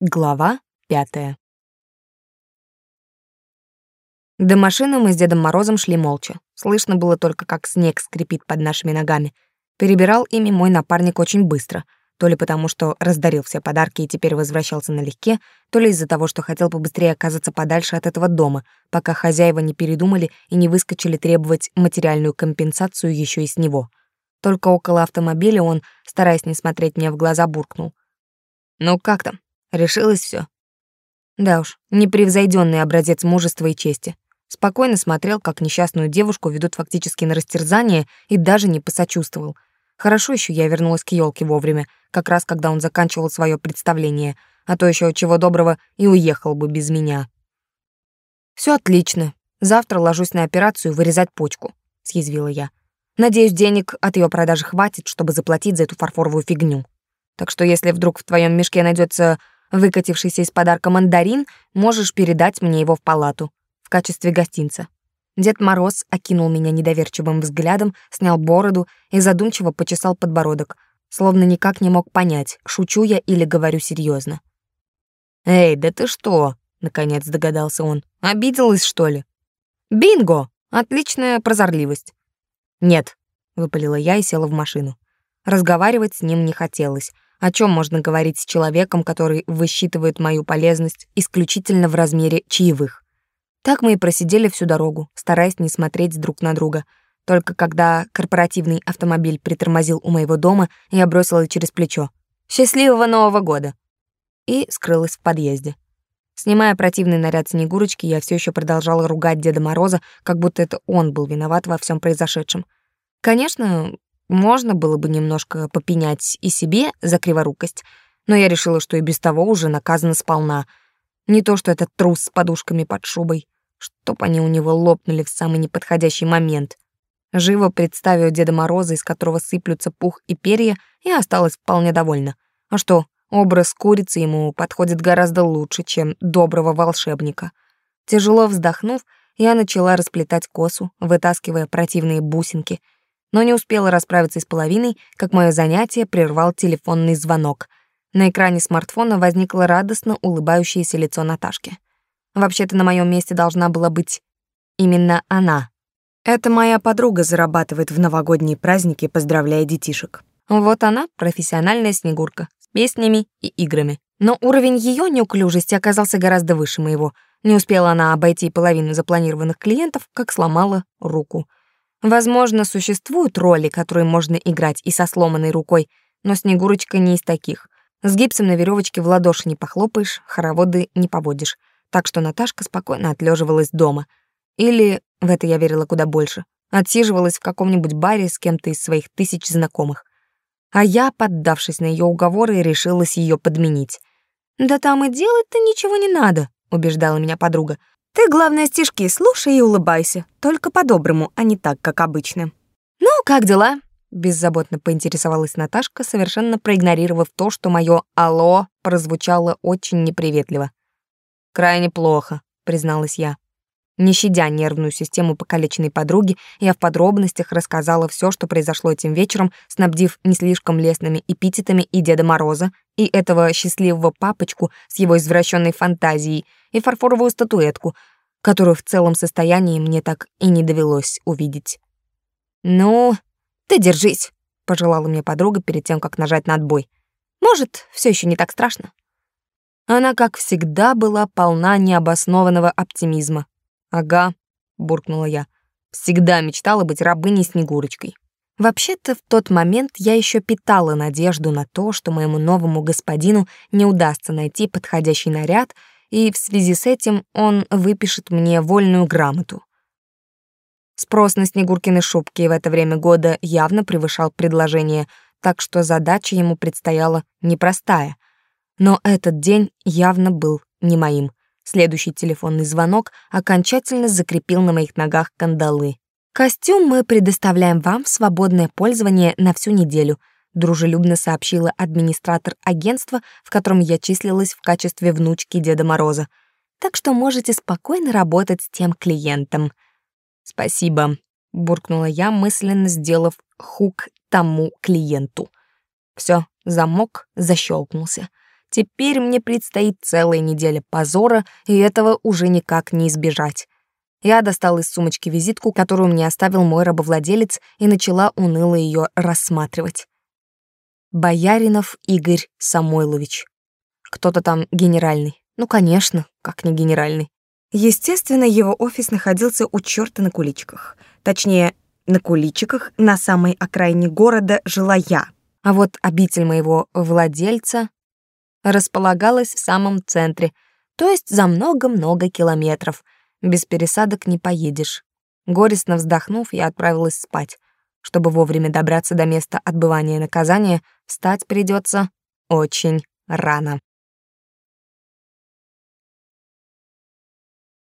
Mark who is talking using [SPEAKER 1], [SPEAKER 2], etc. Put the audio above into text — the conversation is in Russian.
[SPEAKER 1] Глава пятая. До машины мы с Дедом Морозом шли молча. Слышно было только, как снег скрипит под нашими ногами. Перебирал ими мой напарник очень быстро, то ли потому, что раздарил все подарки и теперь возвращался налегке, то ли из-за того, что хотел побыстрее оказаться подальше от этого дома, пока хозяева не передумали и не выскочили требовать материальную компенсацию еще и с него. Только около автомобиля он, стараясь не смотреть мне в глаза, буркнул. «Ну как там?» Решилось все. Да уж, непревзойденный образец мужества и чести. Спокойно смотрел, как несчастную девушку ведут фактически на растерзание, и даже не посочувствовал. Хорошо еще я вернулась к елке вовремя, как раз когда он заканчивал свое представление, а то еще чего доброго и уехал бы без меня. Все отлично. Завтра ложусь на операцию вырезать почку, съязвила я. Надеюсь, денег от ее продажи хватит, чтобы заплатить за эту фарфоровую фигню. Так что если вдруг в твоем мешке найдется Выкатившийся из подарка мандарин, можешь передать мне его в палату в качестве гостинца. Дед Мороз окинул меня недоверчивым взглядом, снял бороду и задумчиво почесал подбородок, словно никак не мог понять, шучу я или говорю серьезно. «Эй, да ты что?» — наконец догадался он. «Обиделась, что ли?» «Бинго! Отличная прозорливость!» «Нет», — выпалила я и села в машину. Разговаривать с ним не хотелось — о чем можно говорить с человеком, который высчитывает мою полезность исключительно в размере чаевых? Так мы и просидели всю дорогу, стараясь не смотреть друг на друга. Только когда корпоративный автомобиль притормозил у моего дома, я бросила через плечо. «Счастливого Нового года!» И скрылась в подъезде. Снимая противный наряд Снегурочки, я все еще продолжала ругать Деда Мороза, как будто это он был виноват во всем произошедшем. Конечно, можно было бы немножко попенять и себе за криворукость, но я решила, что и без того уже наказана сполна. Не то, что этот трус с подушками под шубой, чтоб они у него лопнули в самый неподходящий момент. Живо представив Деда Мороза, из которого сыплются пух и перья, я осталась вполне довольна. А что, образ курицы ему подходит гораздо лучше, чем доброго волшебника. Тяжело вздохнув, я начала расплетать косу, вытаскивая противные бусинки — но не успела расправиться с половиной, как мое занятие прервал телефонный звонок. На экране смартфона возникло радостно улыбающееся лицо Наташки. Вообще-то на моем месте должна была быть именно она. Это моя подруга зарабатывает в новогодние праздники, поздравляя детишек. Вот она, профессиональная снегурка, с песнями и играми. Но уровень ее неуклюжести оказался гораздо выше моего. Не успела она обойти половину запланированных клиентов, как сломала руку — Возможно, существуют роли, которые можно играть и со сломанной рукой, но Снегурочка не из таких. С гипсом на веревочке в ладоши не похлопаешь, хороводы не поводишь. Так что Наташка спокойно отлеживалась дома. Или, в это я верила куда больше, отсиживалась в каком-нибудь баре с кем-то из своих тысяч знакомых. А я, поддавшись на ее уговоры, решилась ее подменить. «Да там и делать-то ничего не надо», — убеждала меня подруга. Ты, главное, стишки слушай и улыбайся, только по-доброму, а не так, как обычно. Ну, как дела? Беззаботно поинтересовалась Наташка, совершенно проигнорировав то, что мое «алло» прозвучало очень неприветливо. «Крайне плохо», — призналась я. Не щадя нервную систему покалеченной подруги, я в подробностях рассказала все, что произошло этим вечером, снабдив не слишком лестными эпитетами и Деда Мороза, и этого счастливого папочку с его извращенной фантазией, и фарфоровую статуэтку, которую в целом состоянии мне так и не довелось увидеть. «Ну, ты держись», — пожелала мне подруга перед тем, как нажать на отбой. «Может, все еще не так страшно». Она, как всегда, была полна необоснованного оптимизма. «Ага», — буркнула я. «Всегда мечтала быть рабыней Снегурочкой». Вообще-то в тот момент я еще питала надежду на то, что моему новому господину не удастся найти подходящий наряд, и в связи с этим он выпишет мне вольную грамоту. Спрос на Снегуркины шубки в это время года явно превышал предложение, так что задача ему предстояла непростая. Но этот день явно был не моим. Следующий телефонный звонок окончательно закрепил на моих ногах кандалы. «Костюм мы предоставляем вам в свободное пользование на всю неделю», дружелюбно сообщила администратор агентства, в котором я числилась в качестве внучки Деда Мороза. «Так что можете спокойно работать с тем клиентом». «Спасибо», — буркнула я, мысленно сделав хук тому клиенту. Все, замок защелкнулся. Теперь мне предстоит целая неделя позора, и этого уже никак не избежать. Я достал из сумочки визитку, которую мне оставил мой рабовладелец, и начала уныло ее рассматривать. Бояринов Игорь Самойлович. Кто-то там генеральный. Ну, конечно, как не генеральный. Естественно, его офис находился у чёрта на куличках. Точнее, на куличиках на самой окраине города жила я. А вот обитель моего владельца располагалась в самом центре, то есть за много-много километров. Без пересадок не поедешь. Горестно вздохнув, я отправилась спать. Чтобы вовремя добраться до места отбывания наказания, встать придется очень рано.